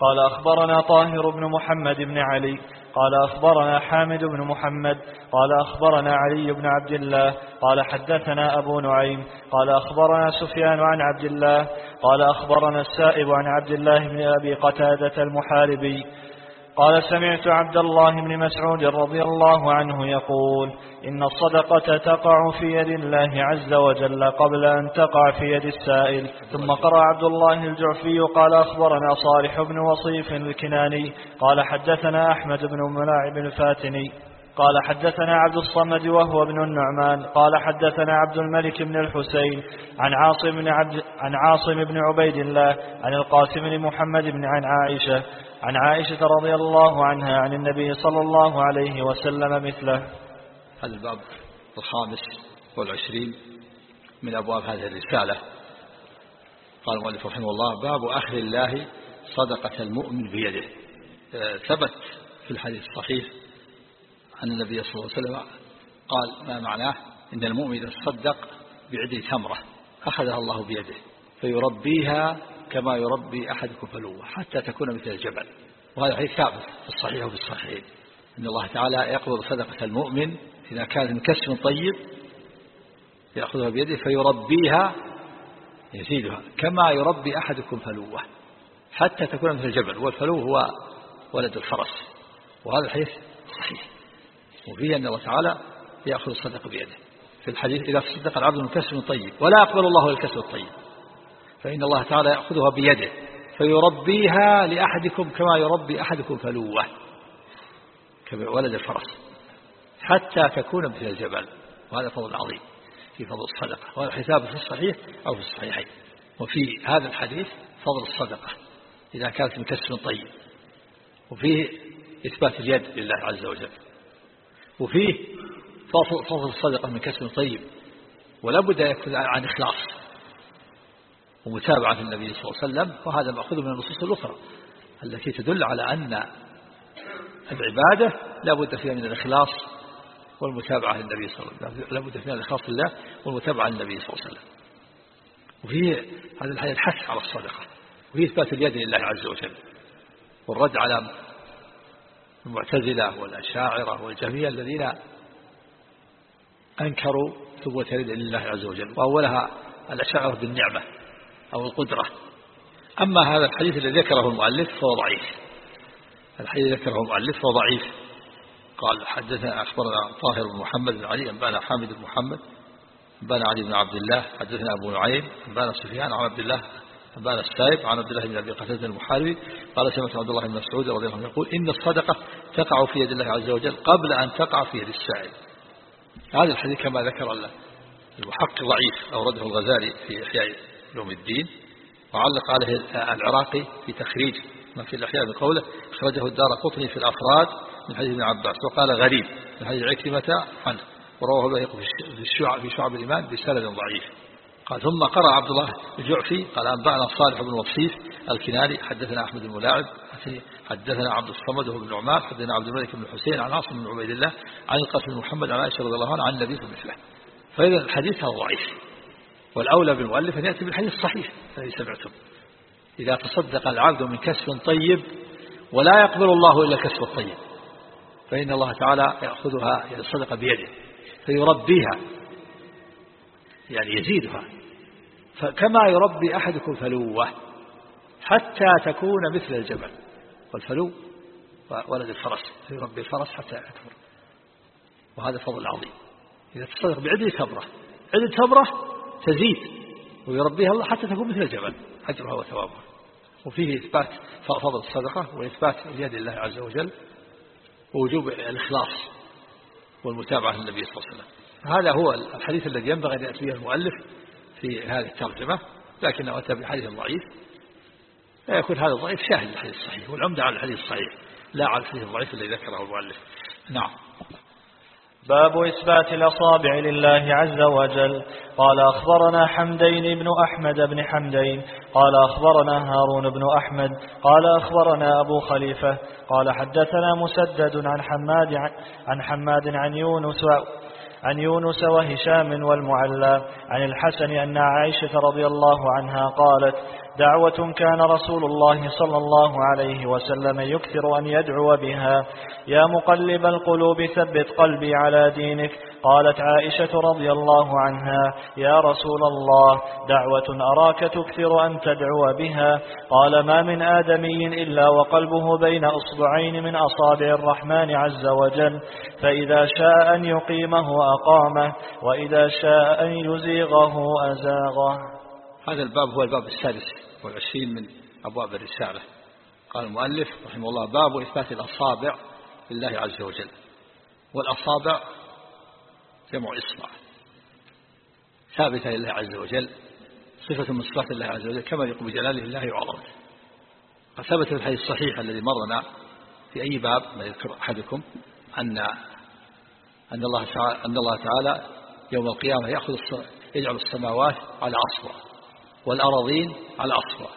قال أخبرنا طاهر بن محمد بن علي قال أخبرنا حامد بن محمد قال أخبرنا علي بن عبد الله قال حدثنا أبو نعيم قال أخبرنا سفيان عن عبد الله قال أخبرنا السائب عن عبد الله بن أبي قتادة المحاربي. قال سمعت عبد الله بن مسعود رضي الله عنه يقول إن الصدقة تقع في يد الله عز وجل قبل أن تقع في يد السائل. ثم قرأ عبد الله الجعفي قال أخبرنا صالح بن وصيف الكناني قال حدثنا أحمد بن ملاعب الفاتني قال حدثنا عبد الصمد وهو ابن النعمان قال حدثنا عبد الملك بن الحسين عن عاصم بن عبد عن عاصم بن عبيد الله عن القاسم بن محمد بن عن عائشة عن عائشة رضي الله عنها عن النبي صلى الله عليه وسلم مثله. هذا الباب الخامس والعشرين من أبواب هذه الرسالة. قال المؤلف رحمه الله باب أخذ الله صدقة المؤمن بيده. آه، ثبت في الحديث الصحيح أن النبي صلى الله عليه وسلم قال ما معناه؟ إن المؤمن إذا تصدق بعدل تمرة أخذها الله بيده فيربيها كما يربي أحدكم فلوة حتى تكون مثل الجبل. وهذا حديث ثابت في الصحيح وفي الصحيحين. إن الله تعالى يقبض صدقة المؤمن إذا كانت من كسب طيب يأخذها بيده فيربيها يزيدها كما يربي أحدكم فلوة حتى تكون مثل الجبل. والفلو هو ولد الفرس. وهذا الحديث صحيح. وفيه أن الله تعالى يأخذ الصدقة بيده. في الحديث إذا تصدق العبد من كسب طيب ولا يقبل الله الكسب الطيب. فإن الله تعالى يأخذها بيده فيربيها لأحدكم كما يربي أحدكم فلوه كولد الفرس حتى تكون مثل الجبل وهذا فضل عظيم في فضل الصدقة وهذا حساب في الصحيح أو في الصحيحين وفي هذا الحديث فضل الصدقة إذا كانت من كسب طيب وفيه إثبات اليد لله عز وجل وفيه فضل الصدقة من كسب طيب ولا بد يكون عن إخلاص. ومتابعة النبي صلى الله عليه وسلم وهذا مأخوذ من النصوص الأخرى التي تدل على أن العبادة لا بد فيها من الإخلاص والمتابعة للنبي صلى الله عليه وسلم. لا بد فيها من الإخلاص لله والمتابعة للنبي صلى الله عليه وسلم. وفيه هذا الحديث الحث على الصدقة وفيه إثبات اليد لله عز وجل والرد على المعتزلة والأشاعرة والجميع الذين أنكروا ثبوت اليد لله عز وجل. وأولها الأشاعرة بالنعمة. أو القدرة. أما هذا الحديث الذي ذكره المؤلف فهو ضعيف. الحديث ذكره المؤلف فهو ضعيف. قال حدثنا أخبرنا طاهر بن محمد بن علي أنبأنا حامد بن محمد أنبأنا علي بن عبد الله حدثنا أبو نعيم أنبأنا سفيان عن عبد الله أنبأنا السائب عن عبد الله بن أبي قتادة المحاربي قال سمعت عبد الله بن مسعود رضي الله عنه يقول إن الصدقة تقع في يد الله عز وجل قبل أن تقع في يد السائل هذا الحديث كما ذكر المحقق ضعيف أورده الغزالي في إحياء علوم الدين وعلق عليه العراقي في تخريج ما في الأحياء بقوله أخرجه الدار قطني في الأفراد من حديث ابن عباس. وقال غريب من حديث عكرمة عنه. ورواه البيهقي في الشعب في شعب الإيمان بسند ضعيف. قال ثم قرأ عبد الله الجعفي قال أنبأنا صالح بن وصيف الكناني حدثنا أحمد الملاعب حدثنا عبد الصمد بن نعمان حدثنا عبد الملك بن الحسين عن عاصم بن عبيد الله عن القاسم بن محمد عن عائشة رضي الله عنها عن النبي صلى الله عليه وسلم. فإذا الحديث ضعيف. والأولى بالمؤلف أن يأتي بالحديث الصحيح الذي سمعتم إذا تصدق العبد من كسب طيب ولا يقبل الله إلا كسب الطيب فإن الله تعالى يأخذها الصدقة بيده فيربيها يعني يزيدها. فكما يربي أحدكم فلوة حتى تكون مثل الجبل والفلو ولد الفرس فيربي الفرس حتى يكبر. وهذا فضل عظيم. إذا تصدق بعدل تمرة عدل تمرة تزيد. ويربيها الله حتى تكون مثل الجبل أجرها وثوابها. وفيه إثبات فضل الصدقة وإثبات اليد لله عز وجل ووجوب الإخلاص والمتابعة للنبي صلى الله عليه وسلم. هذا هو الحديث الذي ينبغي أن يأتي به المؤلف في هذه الترجمة لكنه أتى بحديث ضعيف. فيكون هذا الضعيف شاهد الحديث الصحيح والعمدة على الحديث الصحيح لا على الحديث الضعيف الذي ذكره المؤلف. نعم. باب إثبات الأصابع لله عز وجل. قال أخبرنا حمدين بن أحمد بن حمدين. قال أخبرنا هارون بن أحمد. قال أخبرنا أبو خليفة. قال حدثنا مسدد عن حماد عن حماد عن يونس عن يونس وهشام والمعلى عن الحسن أن عائشة رضي الله عنها قالت دعوة كان رسول الله صلى الله عليه وسلم يكثر أن يدعو بها. يا مقلب القلوب ثبت قلبي على دينك قالت عائشة رضي الله عنها. يا رسول الله دعوة أراك تكثر أن تدعو بها. قال ما من آدمي إلا وقلبه بين أصبعين من أصابع الرحمن عز وجل. فإذا شاء أن يقيمه أقامه وإذا شاء أن يزيغه أزاغه. هذا الباب هو الباب السادس والعشرين من أبواب الرسالة. قال المؤلف رحمه الله باب إثبات الأصابع لله عز وجل. والأصابع جمع إصبع. ثابتة لله عز وجل صفة من صفات الله عز وجل كما يقوم بجلاله الله وعظمته. ثبت في الحديث الصحيح الذي مرنا في أي باب ما يذكر أحدكم أن أن الله تعالى أن الله تعالى يوم القيامة يأخذ يجعل السماوات على أصبع والأراضين على أصبع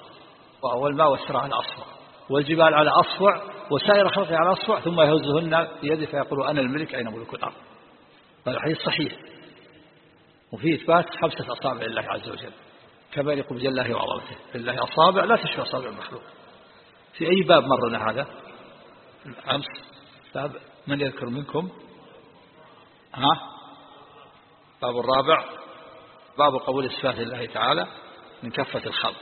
والماء والسرى على أصبع والجبال على أصبع وسائر خلقه على أصبع ثم يهزهن بيده فيقول أنا الملك أين ملك الأرض؟ هذا الحديث صحيح. وفيه إثبات خمسة أصابع لله عز وجل. كما يقول بجل الله وعظمته لله أصابع لا تشبه أصابع المخلوق. في أي باب مرنا هذا؟ أمس. باب من يذكر منكم؟ ها؟ باب الرابع. باب قبول صفات الله تعالى. من كفة الخلق.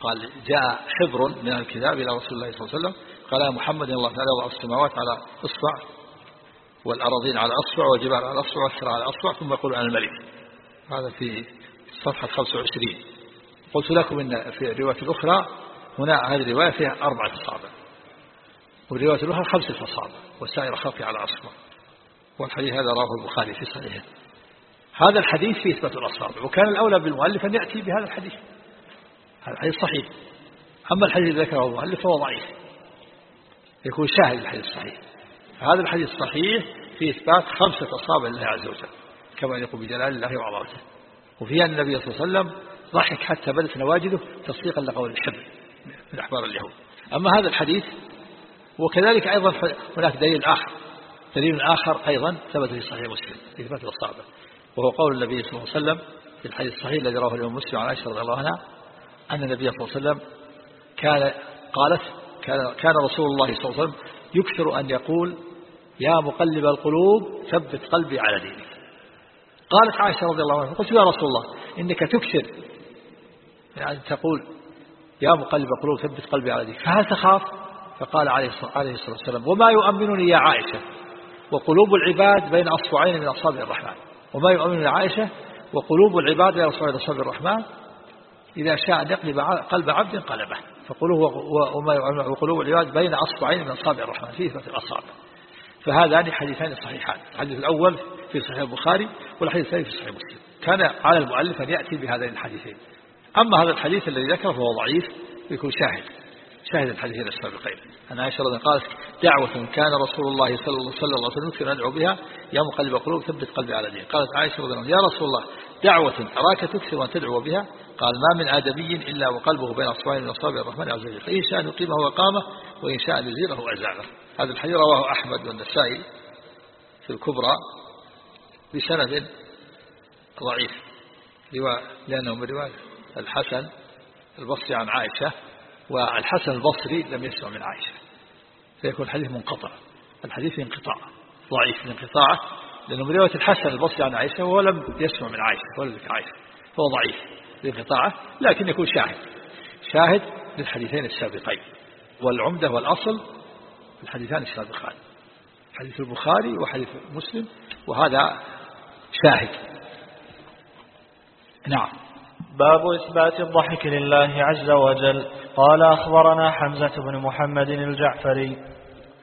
قال جاء حبر من الكتاب إلى رسول الله صلى الله عليه وسلم قال يا محمد الله تعالى وضع السماوات على إصبع والأراضين على أصبع والجبال على أصبع والسرى على أصبع ثم يقول أنا الملك. هذا في صفحة 25 قلت لكم إن في الرواية الأخرى هنا هذه الرواية فيها أربعة أصابع والرواية الأخرى خمسة أصابع وسائر خلقي على أصبع. والحديث هذا رواه البخاري في صحيحه. هذا الحديث فيه إثبات الأصابع وكان الأولى بالمؤلف أن يأتي بهذا الحديث. هذا الحديث صحيح. أما الحديث ذكره المؤلف فهو ضعيف. يكون شاهد الحديث الصحيح. هذا الحديث الصحيح في إثبات خمسة أصابع لله عز وجل كما يقول بجلال الله وعظمته. وفيها النبي صلى الله عليه وسلم ضحك حتى بدت نواجده تصديقا لقول الحبر من أحبار اليهود. أما هذا الحديث وكذلك أيضا هناك دليل آخر. دليل آخر أيضا ثبت في صحيح مسلم في إثبات الأصابع وهو قول النبي صلى الله عليه وسلم في الحديث الصحيح الذي رواه الإمام مسلم عن عائشة رضي الله عنها أن النبي صلى الله عليه وسلم كان قالت كان, كان رسول الله صلى الله عليه وسلم يكثر أن يقول يا مقلب القلوب ثبت قلبي على دينك. قالت عائشة رضي الله عنها قلت يا رسول الله إنك تكثر يعني تقول يا مقلب القلوب ثبت قلبي على دينك. فهل تخاف؟ فقال عليه الصلاة والسلام وما يؤمنني يا عائشة وقلوب العباد بين أصبعين من أصابع الرحمن. وما يؤمنني يا عائشة وقلوب العباد بين أصبعين من أصابع الرحمن. إذا شاء أن يقلب قلب عبد قلبه. فقلوه وما وقلوب العباد بين أصبعين من أصابع الرحمن فيه مثل الأصابع. فهذان حديثان صحيحان. الحديث الأول في صحيح البخاري والحديث الثاني في صحيح مسلم. كان على المؤلف أن يأتي بهذين الحديثين. أما هذا الحديث الذي ذكره فهو ضعيف يكون شاهد. شاهد الحديثين السابقين. أن عائشة رضي قالت دعوة كان رسول الله صلى الله عليه وسلم يذكر أدعو بها يا مقلب قلوب ثبت قلبي على دين قالت عائشة رضي الله يا رسول الله دعوة أراك تكثر أن تدعو بها؟ قال ما من آدمي إلا وقلبه بين أصبعين من أصابع الرحمن عز وجل. فإن شاء أن يقيمه وقامه وإن شاء أن يزيله أزاله. هذا الحديث رواه أحمد والنسائي في الكبرى بسند ضعيف. لأنه من رواية الحسن البصري عن عائشة. والحسن البصري لم يسمع من عائشة. فيكون الحديث منقطع. الحديث انقطاع. ضعيف من انقطاعه لأنه من رواية الحسن البصري عن عائشة وهو لم يسمع من عائشة ولا ذكر عائشة. فهو ضعيف لانقطاعه لكن يكون شاهد. شاهد للحديثين السابقين. والعمدة والأصل الحديثان السابقان. حديث البخاري وحديث مسلم وهذا شاهد. نعم. باب إثبات الضحك لله عز وجل. قال أخبرنا حمزة بن محمد الجعفري.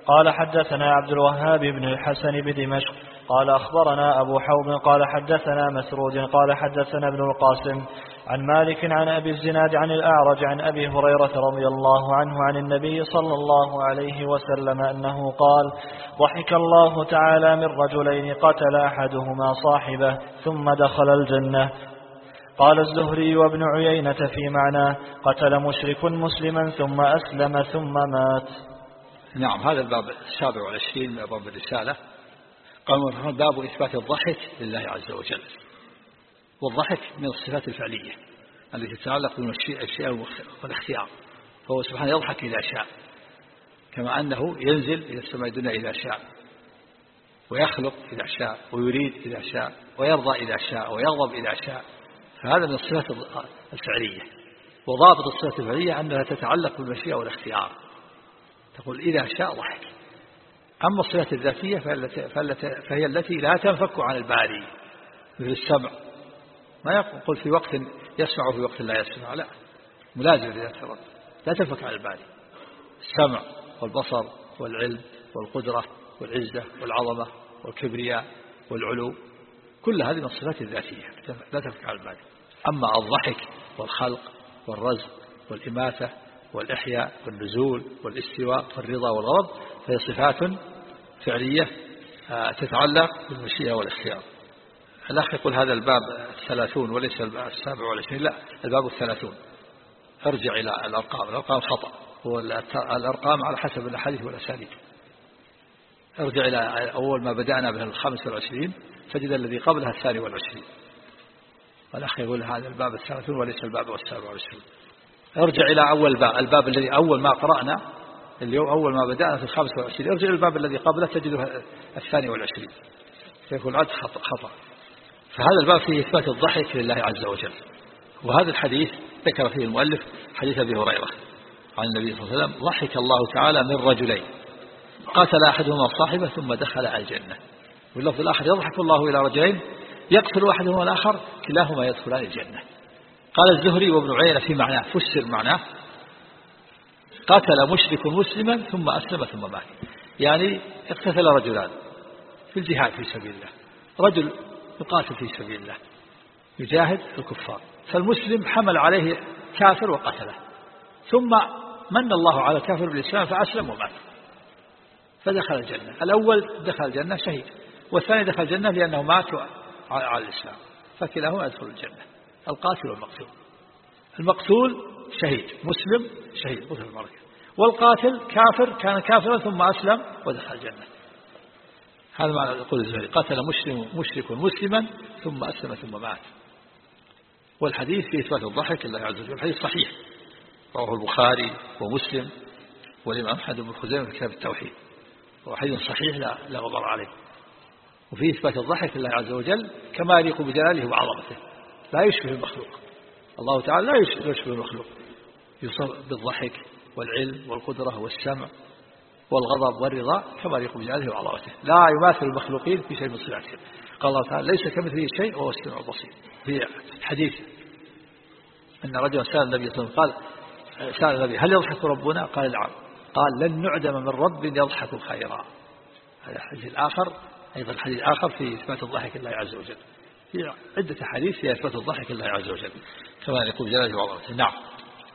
قال حدثنا عبد الوهاب بن الحسن بدمشق. قال أخبرنا أبو حوض قال حدثنا مسرود. قال حدثنا ابن القاسم. عن مالك عن أبي الزناد عن الأعرج عن أبي هريرة رضي الله عنه عن النبي صلى الله عليه وسلم أنه قال ضحك الله تعالى من رجلين قتل أحدهما صاحبه ثم دخل الجنة قال الزهري وابن عيينة في معناه قتل مشرك مسلما ثم أسلم ثم مات. نعم هذا الباب السابع والعشرين من أبواب الرسالة. قال باب إثبات الضحك لله عز وجل. والضحك من الصفات الفعلية التي تتعلق بالمشيئة والاختيار. فهو سبحانه يضحك إذا شاء كما أنه ينزل إلى السماء الدنيا إذا شاء ويخلق إذا شاء ويريد إذا شاء ويرضى إذا شاء ويغضب إذا شاء. فهذا من الصفات الفعلية وضابط الصفة الفعلية أنها تتعلق بالمشيئة والاختيار. تقول إذا شاء ضحك. أما الصفات الذاتية فهي التي لا تنفك عن الباري مثل السمع. ما يقول في وقت يسمع وفي وقت لا يسمع لا. ملازم لذات الرب لا تنفك عن الباري. السمع والبصر والعلم والقدرة والعزة والعظمة والكبرياء والعلو كل هذه من الصفات الذاتية لا تنفك عن الباري. أما الضحك والخلق والرزق والإماتة والإحياء والنزول والاستواء والرضا والغضب فهي صفات فعلية آه، تتعلق بالمشيئة والاختيار. الأخ يقول هذا الباب الثلاثون وليس السابع والعشرين لا الباب الثلاثون. ارجع إلى الأرقام الأرقام خطأ. هو الأرقام على حسب الأحاديث والأساليب ارجع إلى أول ما بدأنا به الخامس والعشرين تجد الذي قبلها الثاني والعشرين. والأخ يقول هذا الباب الثلاثون وليس الباب السابع والعشرين ارجع إلى أول باب الباب الذي أول ما قرأنا اليوم أول ما بدأنا في الخامس والعشرين. ارجع إلى الباب الذي قبله تجده الثاني والعشرين. فيكون عد خطأ, فهذا الباب فيه إثبات الضحك لله عز وجل. وهذا الحديث ذكر فيه المؤلف حديث أبي هريرة عن النبي صلى الله عليه وسلم ضحك الله تعالى من رجلين قاتل أحدهما صاحبه ثم دخل الجنة. واللفظ الآخر يضحك الله إلى رجلين يقتل أحدهما الآخر كلاهما يدخلان الجنة. قال الزهري وابن عيينة في معناه فسر معناه. قتل مشرك مسلما ثم أسلم ثم مات. يعني اقتتل رجلان في الجهاد في سبيل الله. رجل يقاتل في سبيل الله يجاهد الكفار. فالمسلم حمل عليه كافر وقتله. ثم من الله على الكافر بالإسلام فأسلم ومات. فدخل الجنة. الأول دخل الجنة شهيد والثاني دخل الجنة لأنه مات على الإسلام. فكلاهما يدخل الجنة. القاتل والمقتول. المقتول شهيد مسلم شهيد مثل المركة والقاتل كافر كان كافرا ثم أسلم ودخل الجنة. هذا معنى يقول الزهري قتل مشرك, مشرك مسلما ثم أسلم ثم مات. والحديث في إثبات الضحك لله عز وجل. الحديث صحيح. رواه البخاري ومسلم والإمام أحمد بن خزيمة في كتاب التوحيد. هو حديث صحيح لا, لا غبر عليه. وفي إثبات الضحك لله عز وجل كما يليق بجلاله وعظمته. لا يشبه المخلوق. الله تعالى لا يشبه المخلوق. يصف بالضحك والعلم والقدرة والسمع والغضب والرضا كما يليق بجلاله وعظمته. لا يماثل المخلوقين في شيء من صفاتهم. قال الله تعالى ليس كمثله شيء وهو السمع البصير. في حديث أن رجلا سأل النبي صلى الله عليه وسلم قال سأل النبي هل يضحك ربنا؟ قال نعم. قال لن نعدم من رب يضحك خيرا. هذا الحديث الآخر. أيضا الحديث الآخر في إثبات الضحك الله عز وجل. في عدة حديث في إثبات الضحك الله عز وجل. كما يقول جلاله وعظمته نعم.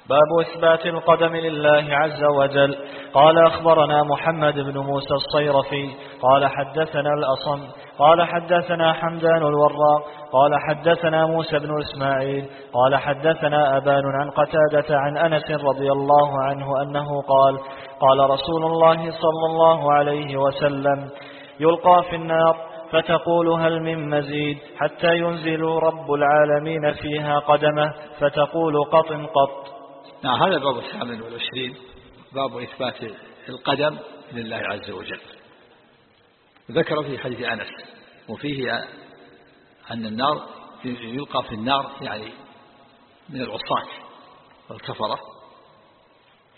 باب إثبات القدم لله عز وجل. قال أخبرنا محمد بن موسى الصيرفي قال حدثنا الأصم قال حدثنا حمدان الوراق قال حدثنا موسى بن إسماعيل قال حدثنا أبان عن قتادة عن أنس رضي الله عنه أنه قال قال رسول الله صلى الله عليه وسلم يلقى في النار فتقول هل من مزيد؟ حتى ينزل رب العالمين فيها قدمه فتقول قط قط. نعم هذا الباب الثامن والعشرين باب إثبات القدم لله عز وجل. ذكر في حديث أنس وفيه أن النار يلقى في النار يعني من العصاة والكفرة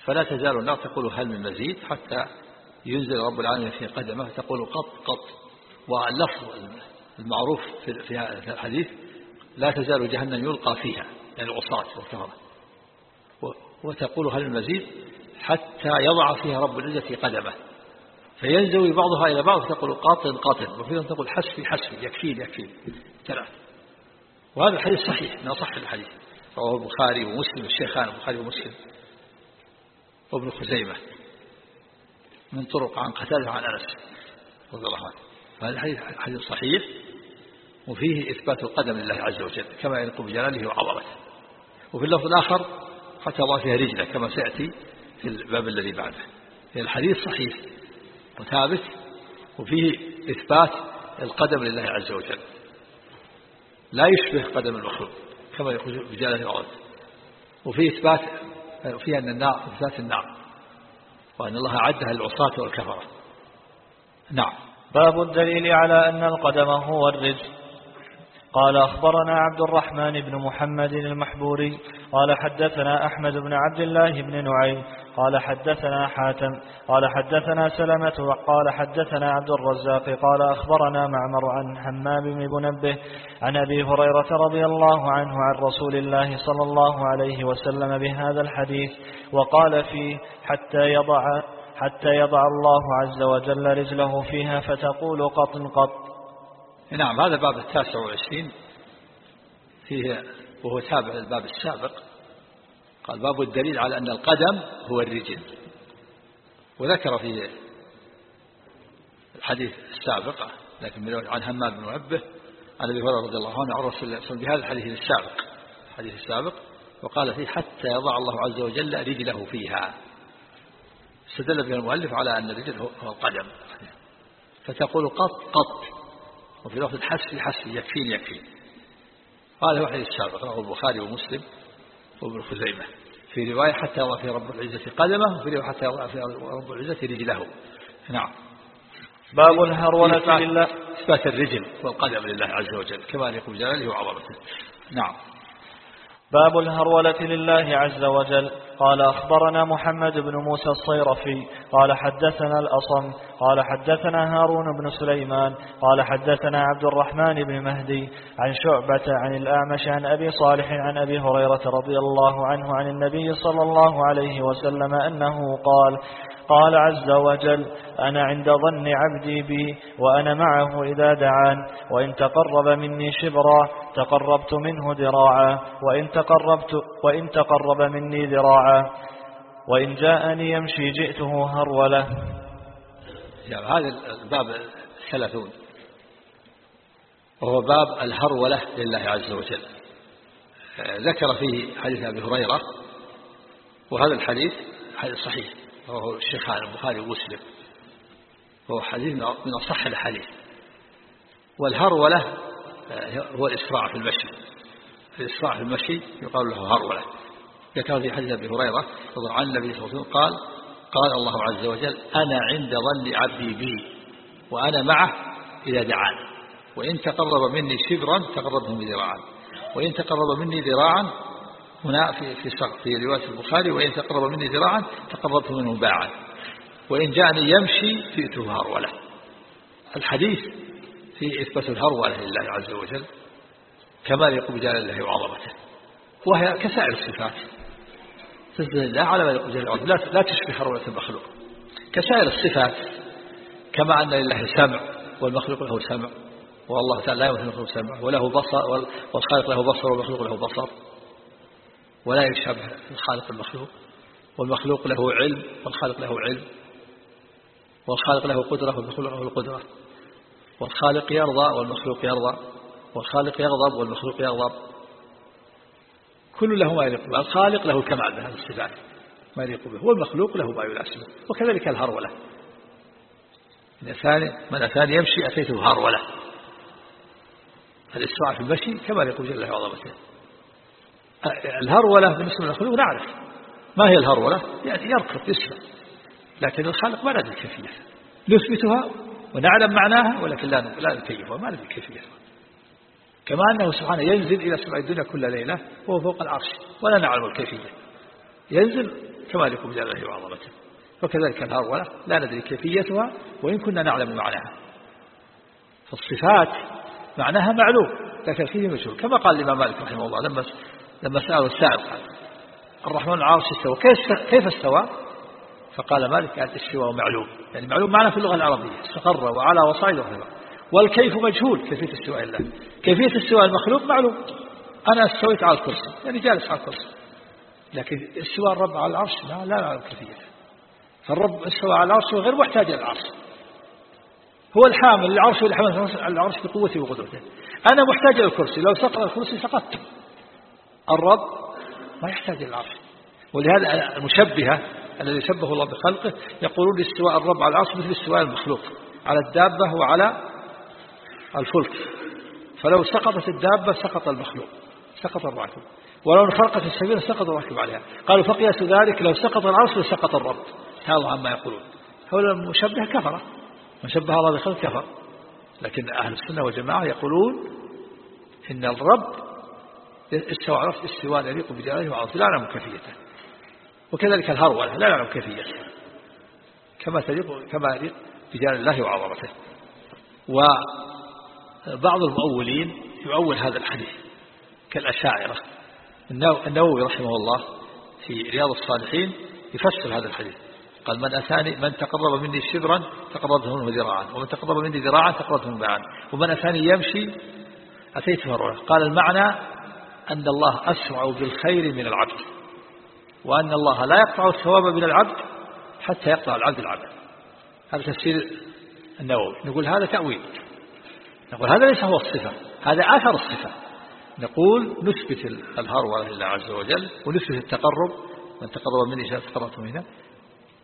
فلا تزال النار تقول هل من مزيد حتى ينزل رب العالمين في قدمه تقول قط قط. واللفظ المعروف في الحديث لا تزال جهنم يلقى فيها يعني العصاة والكفرة وتقول هل المزيد؟ حتى يضع فيها رب العزة قدمه. فينزوي بعضها إلى بعض فتقول قاطن قاطن وفيها تقول حسفي حسفي. يكفيني يكفيني. ثلاث وهذا الحديث صحيح من أصح الحديث. رواه البخاري ومسلم الشيخان البخاري ومسلم. وابن خزيمة. من طرق عن قتاله عن أنس رضي الله عنه. هذا الحديث حديث صحيح وفيه إثبات القدم لله عز وجل كما يليق بجلاله وعظمته. وفي اللفظ الآخر حتى الله فيها رجلة كما سيأتي في الباب الذي بعده. الحديث صحيح وثابت وفيه إثبات القدم لله عز وجل. لا يشبه قدم المخلوق كما يقول بجلاله وعظمته. وفي إثبات وفي أن النار إثبات النار. وأن الله أعدها للعصاة والكفرة. نعم. باب الدليل على أن القدم هو الرجل. قال أخبرنا عبد الرحمن بن محمد المحبوري قال حدثنا أحمد بن عبد الله بن نعيم قال حدثنا حاتم قال حدثنا سلمة قال حدثنا عبد الرزاق قال أخبرنا معمر عن حمام بن منبه عن أبي هريرة رضي الله عنه عن رسول الله صلى الله عليه وسلم بهذا الحديث وقال فيه حتى يضع حتى يضع الله عز وجل رجله فيها فتقول قط قط نعم هذا الباب التاسع والعشرين فيه وهو تابع للباب السابق. قال باب الدليل على أن القدم هو الرجل. وذكر في الحديث السابق لكن عن همام بن منبه عن أبي هريرة رضي الله عنه عن رسول الله بهذا الحديث السابق الحديث السابق وقال فيه حتى يضع الله عز وجل رجله فيها. استدل به المؤلف على أن الرجل هو القدم. فتقول قط قط. وفي لفظ حسي حسي يكفيني يكفيني. قال حديث السابق رواه البخاري ومسلم وابن خزيمة. في رواية حتى يضع في رب العزة قدمه وفي رواية حتى يضع في رب العزة رجله. نعم. باب الهرولة لله. إثبات الرجل والقدم لله عز وجل كما يقول جلاله وعظمته. نعم. باب الهرولة لله عز وجل. قال أخبرنا محمد بن موسى الصيرفي قال حدثنا الأصم قال حدثنا هارون بن سليمان قال حدثنا عبد الرحمن بن مهدي عن شعبة عن الأعمش عن أبي صالح عن أبي هريرة رضي الله عنه عن النبي صلى الله عليه وسلم أنه قال قال عز وجل أنا عند ظن عبدي بي وأنا معه إذا دعان وإن تقرب مني شبرا تقربت منه ذراعا وإن تقربت وإن تقرب مني ذراعا وإن جاءني يمشي جئته هرولة يعني هذا الباب الثلاثون. وهو باب الهرولة لله عز وجل. ذكر فيه حديث أبي هريرة وهذا الحديث حديث صحيح وهو الشيخان البخاري ومسلم. وهو حديث من أصح الحديث والهرولة هو الإسراع في المشي. الإسراع في المشي يقال له هرولة. ذكر في حديث أبي هريرة عن النبي صلى الله عليه وسلم قال قال الله عز وجل أنا عند ظن عبدي بي وأنا معه إذا دعان وإن تقرب مني شبرا تقربه بذراعا وإن تقرب مني ذراعا هنا في في في رواية البخاري وإن تقرب مني ذراعا تقربت منه باعا. وإن جاءني يمشي جئته هرولة. الحديث في إثبات الهرولة لله عز وجل كما يقول بجلال الله وعظمته وهي كسائر الصفات. تسجد الله على ما يقول جل وعلا. لا تشبه هرولة المخلوق. كسائر الصفات كما أن لله سمع والمخلوق له سمع والله تعالى لا يمثل المخلوق سمع وله بصر والخالق له بصر والمخلوق له بصر. ولا يشابه الخالق المخلوق. والمخلوق له علم والخالق له علم. والخالق له قدرة والمخلوق له القدرة والخالق يرضى والمخلوق يرضى. والخالق يغضب والمخلوق يغضب. كل له ما يليق به. الخالق له الكمال بهذه الصفات ما يليق به. والمخلوق له ما يناسبه وكذلك الهرولة. من أثاني يمشي أتيته هرولة. الإسراع في المشي كما يقول جل وعلا الهرولة بالنسبة للمخلوق نعرف. ما هي الهرولة؟ يعني يركض يسرع. لكن الخالق ما ندري كيفية نثبتها ونعلم معناها ولكن لا لا نكيفها. ما ندري كيفيتها. كما أنه سبحانه ينزل إلى سماء الدنيا كل ليلة وهو فوق العرش ولا نعلم الكيفية. ينزل كما لكم جلاله وعظمته. وكذلك الهرولة لا ندري كيفيتها وإن كنا نعلم معناها. فالصفات معناها معلوم لكن الكيفية مجهول كما قال الإمام مالك رحمه الله لما لما سأله السائل الرحمن العرش استوى كيف استوى؟ فقال مالك الإستواء معلوم. يعني معلوم معنى في اللغة العربية استقر وعلى وصعد وغيره والكيف مجهول كيفية استواء الله. كيفية استواء المخلوق معلوم. أنا استويت على الكرسي يعني جالس على الكرسي. لكن استواء الرب على العرش لا لا نعلم كيفيته فالرب استوى على العرش وغير محتاج إلى العرش. هو الحامل العرش والحامل على العرش بقوته وقدرته. أنا محتاج إلى الكرسي لو سقط الكرسي سقطت. الرب ما يحتاج إلى العرش. ولهذا المشبهة الذي شبه الله بخلقه يقولون استواء الرب على العرش مثل استواء المخلوق على الدابة وعلى الفلك. فلو سقطت الدابة سقط المخلوق سقط الراكب. ولو انخرقت السفينة سقط الراكب عليها. قالوا فقياس ذلك لو سقط العرش لسقط الرب. تعالوا عما يقولون. هؤلاء المشبه كفرة. من شبه الله بخلق كفر. لكن أهل السنة والجماعة يقولون إن الرب استوى عرف استواء يليق بجلاله وعظمته لا نعلم كيفيته. وكذلك الهرولة لا نعلم كيفيته. كما تليق كما يليق بجلال الله وعظمته. وبعض المؤولين يؤول هذا الحديث كالأشاعرة. النووي رحمه الله في رياض الصالحين يفسر هذا الحديث. قال من أتاني من تقرب مني شبرا تقربته منه ذراعا ومن تقرب مني ذراعا تقربته منه باعا ومن أتاني يمشي أتيت مرة قال المعنى أن الله أسرع بالخير من العبد وأن الله لا يقطع الثواب من العبد حتى يقطع العبد العمل هذا تفسير النووي. نقول هذا تأويل. نقول هذا ليس هو الصفة هذا أثر الصفة. نقول نثبت الهرولة لله عز وجل ونثبت التقرب من تقرب مني شاء تقربت منه.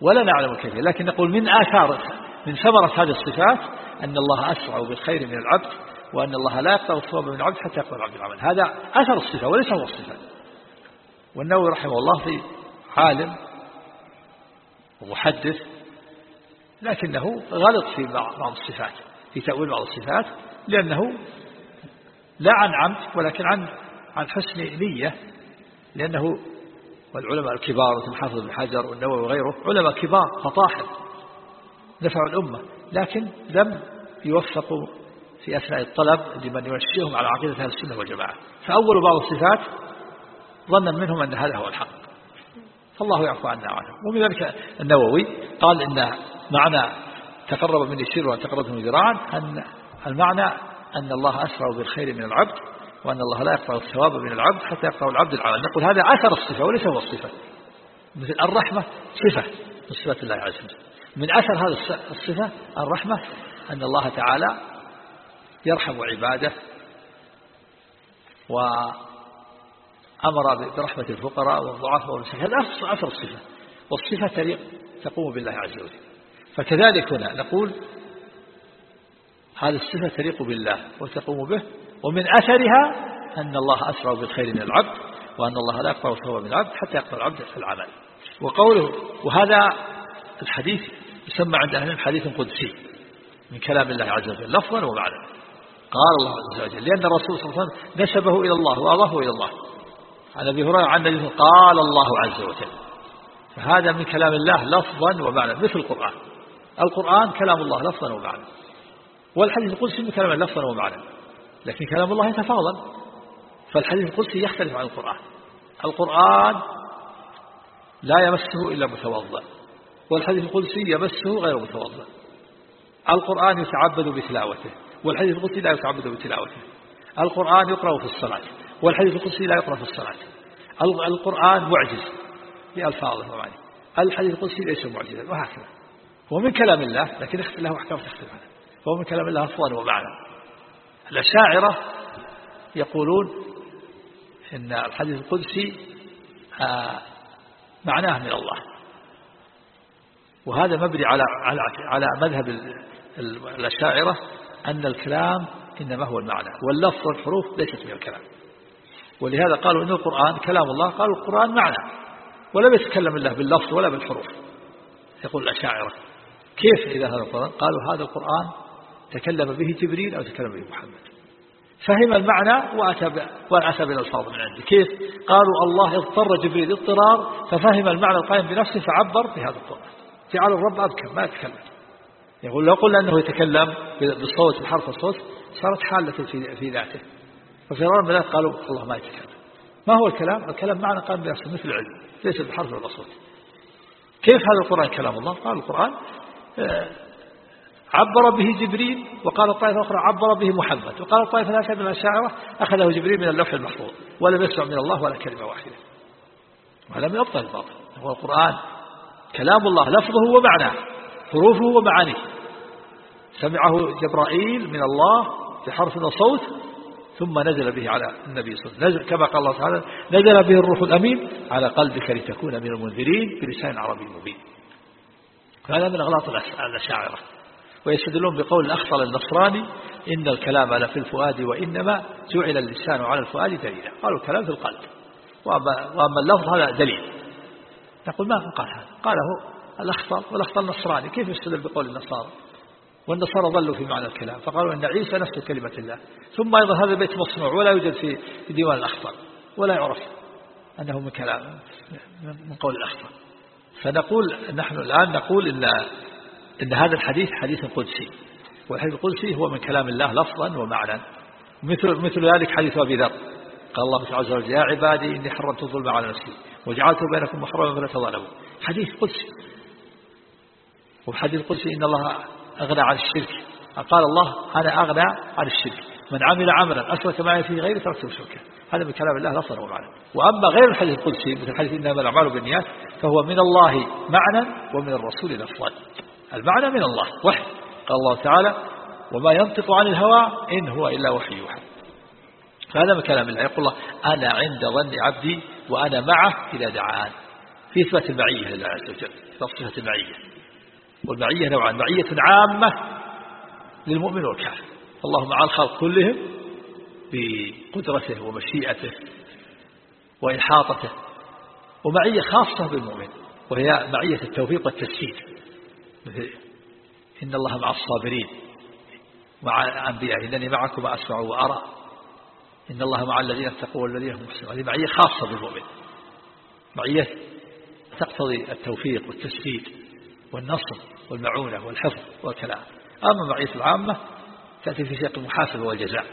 ولا نعلم الكيفية لكن نقول من آثار من ثمرة هذه الصفات أن الله أسرع بالخير من العبد وأن الله لا يقطع الثواب من العبد حتى يقطع العبد العمل. هذا أثر الصفة وليس هو الصفة. والنووي رحمه الله في عالم ومحدث لكنه غلط في بعض الصفات في تأويل بعض الصفات. لأنه لا عن عمد ولكن عن عن حسن نية لأنه والعلماء الكبار مثل حافظ بن حجر والنووي وغيره علماء كبار فطاحل نفعوا الأمة لكن لم يوفقوا في أثناء الطلب لمن يمشيهم على عقيدة أهل السنة والجماعة. فأول بعض الصفات ظنا منهم أن هذا هو الحق. فالله يعفو عنا وعنهم. ومن ذلك النووي قال إن معنى تقرب مني الشر وتقرب من ذراعا أن المعنى أن الله أسرع بالخير من العبد وأن الله لا يقطع الثواب من العبد حتى يقطع العبد العمل. نقول هذا أثر الصفة وليس هو الصفة. مثل الرحمة صفة من صفات الله عز وجل. من أثر هذه الصفة الرحمة أن الله تعالى يرحم عباده وأمر برحمة الفقراء والضعفاء والمساكين. هذا أثر الصفة. والصفة تليق تقوم بالله عز وجل. فكذلك هنا نقول هذه الصفة تليق بالله وتقوم به. ومن أثرها أن الله أسرع بالخير من العبد وأن الله لا يقطع الثواب من العبد حتى يقطع العبد في العمل. وقوله وهذا الحديث يسمى عند أهل حديث قدسي من كلام الله عز وجل لفظا ومعنى. قال الله عز وجل لأن الرسول صلى الله عليه وسلم نسبه إلى الله وأضافه إلى الله. عن أبي هريرة عن النبي قال الله عز وجل. فهذا من كلام الله لفظا ومعنى مثل القرآن. القرآن كلام الله لفظا ومعنى. والحديث القدسي كلام لفظا ومعنى لكن كلام الله يتفاضل. فالحديث القدسي يختلف عن القرآن. القرآن لا يمسه إلا متوضأ. والحديث القدسي يمسه غير متوضأ. القرآن يتعبد بتلاوته. والحديث القدسي لا يتعبد بتلاوته. القرآن يقرأ في الصلاة. والحديث القدسي لا يقرأ في الصلاة. القرآن معجز بألفاظه ومعانيه الحديث القدسي ليس معجزا وهكذا. هو من كلام الله لكن له أحكام تختلف عنه. هو من كلام الله لفظا ومعنى. الأشاعرة يقولون إن الحديث القدسي آه، معناه من الله. وهذا مبني على على على مذهب الأشاعرة أن الكلام إنما هو المعنى واللفظ والحروف ليست من الكلام. ولهذا قالوا إن القرآن كلام الله قالوا القرآن معنى ولم يتكلم الله باللفظ ولا بالحروف. يقول الأشاعرة كيف إذا هذا القرآن؟ قالوا هذا القرآن تكلم به جبريل أو تكلم به محمد. فهم المعنى وأتى بالألفاظ من عنده كيف؟ قالوا الله اضطر جبريل اضطرار ففهم المعنى القائم بنفسه فعبر بهذا القرآن. جعل الرب أبكم ما يتكلم يقول لو قلنا أنه يتكلم بالصوت بحرف الصوت صارت حالة في في ذاته. ففرار من قالوا الله ما يتكلم. ما هو الكلام؟ الكلام معنى قائم بنفسه مثل العلم ليس بحرف ولا صوت. كيف هذا القرآن كلام الله؟ قال القرآن آه، عبر به جبريل وقال الطائفة الأخرى عبر به محمد وقال الطائفة الأخرى من الشاعرة أخذه جبريل من اللوح المحفوظ ولم يسمع من الله ولا كلمة واحدة. وهذا من أبطل الباطل هو القرآن. كلام الله لفظه ومعناه حروفه ومعانيه. سمعه جبرائيل من الله بحرف وصوت ثم نزل به على النبي صلى الله عليه وسلم كما قال الله تعالى نزل به الروح الأمين على قلبك لتكون من المنذرين بلسان عربي مبين. هذا من أغلاط الأشاعرة. ويستدلون بقول الأخطل النصراني إن الكلام لفي الفؤاد وإنما جعل اللسان على الفؤاد دليلا. قالوا الكلام في القلب. وأما, وأما اللفظ هذا دليل. نقول ما قال هذا؟ قاله الأخطر والأخطر النصراني. كيف يستدل بقول النصارى؟ والنصارى ظلوا في معنى الكلام فقالوا أن عيسى نفس كلمة الله. ثم أيضا هذا البيت مصنوع ولا يوجد في ديوان الأخطر ولا يعرف أنه من كلام من قول الأخطر. فنقول نحن الآن نقول إن, إن هذا الحديث حديث قدسي والحديث القدسي هو من كلام الله لفظا ومعنى مثل, مثل ذلك حديث أبي ذر. قال الله عز وجل يا عبادي إني حرمت الظلم على نفسي وجعلت بينكم محرما فلا تظلموا. حديث قدسي. وحديث القدسي إن الله أغنى عن الشرك. قال الله أنا أغنى عن الشرك. من عمل عملا أشرك معي فيه غير تركته شركه. هذا من كلام الله لفظا ومعنى وأما غير الحديث القدسي مثل حديث إنما الأعمال بالنيات فهو من الله معنى ومن الرسول لفظا. المعنى من الله وحي. قال الله تعالى وما ينطق عن الهوى إن هو إلا وحي يوحى. فهذا من كلام الله. يقول الله أنا عند ظن عبدي وأنا معه إذا دعان. في إثبات المعية لله عز وجل صفة المعية والمعية نوعان معية عامة للمؤمن والكافر. الله مع الخلق كلهم بقدرته ومشيئته وإحاطته ومعية خاصة بالمؤمن وهي معية التوفيق والتسديد مثل إن الله مع الصابرين مع أنبياء إنني معكم أسمع وأرى. إن الله مع الذين اتقوا والذين هم محسنون هذه معية خاصة بالمؤمن. معية تقتضي التوفيق والتسديد والنصر والمعونة والحفظ والكلام. أما معية العامة تأتي في سياق المحاسبة والجزاء.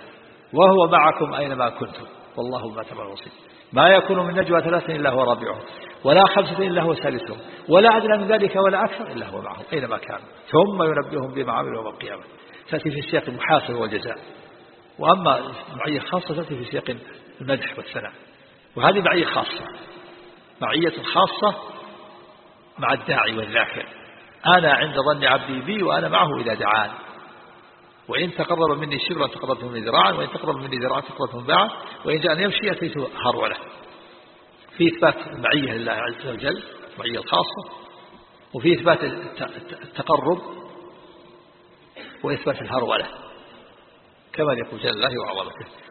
وهو معكم أينما كنتم. والله ما تبع الوصيل ما يكون من نجوى ثلاثة إلا هو رابعهم ولا خمسة إلا هو ثالثهم ولا أدنى من ذلك ولا أكثر إلا هو معهم أينما كان. ثم ينبئهم بما عملوا يوم القيامة. تأتي في سياق المحاسبة والجزاء. وأما معية خاصة تأتي في سياق المدح والثناء. وهذه معية خاصة. معية خاصة مع الداعي والذاكر أنا عند ظن عبدي بي وأنا معه إذا دعان وإن تقرب مني شبرا تقربته مني ذراعا وإن تقرب مني ذراعا تقربته باعا وإن جاءني يمشي أتيت هرولة في إثبات المعية لله عز وجل المعية الخاصة وفي إثبات التقرب وإثبات الهرولة كما يقول جل الله وعظمته.